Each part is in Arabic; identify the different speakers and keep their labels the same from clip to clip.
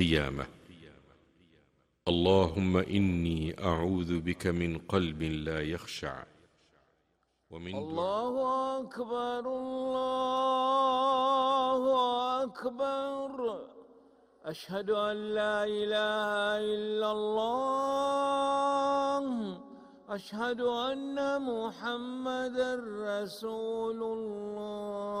Speaker 1: القيامة. اللهم إني أعوذ بك من قلب لا يخشع ومن
Speaker 2: الله أكبر الله أكبر. أشهد أن لا إله إلا الله. أشهد أن محمدا رسول الله.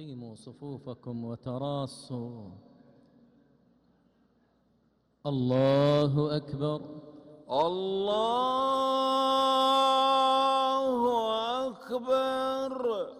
Speaker 3: أقيموا صفوفكم وتراصوا. الله أكبر.
Speaker 2: الله أكبر.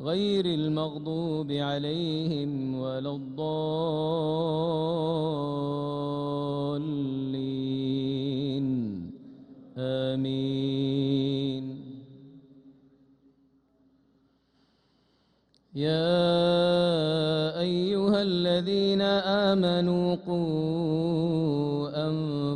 Speaker 3: غير المغضوب عليهم ولا الضالين. آمين. يا أيها الذين آمنوا قوا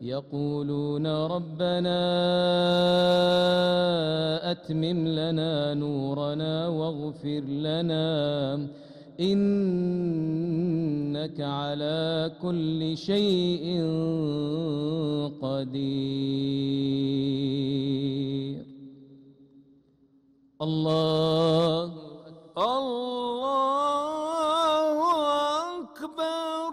Speaker 3: يقولون ربنا أتمم لنا نورنا واغفر لنا. إنك على كل شيء قدير. الله
Speaker 2: الله أكبر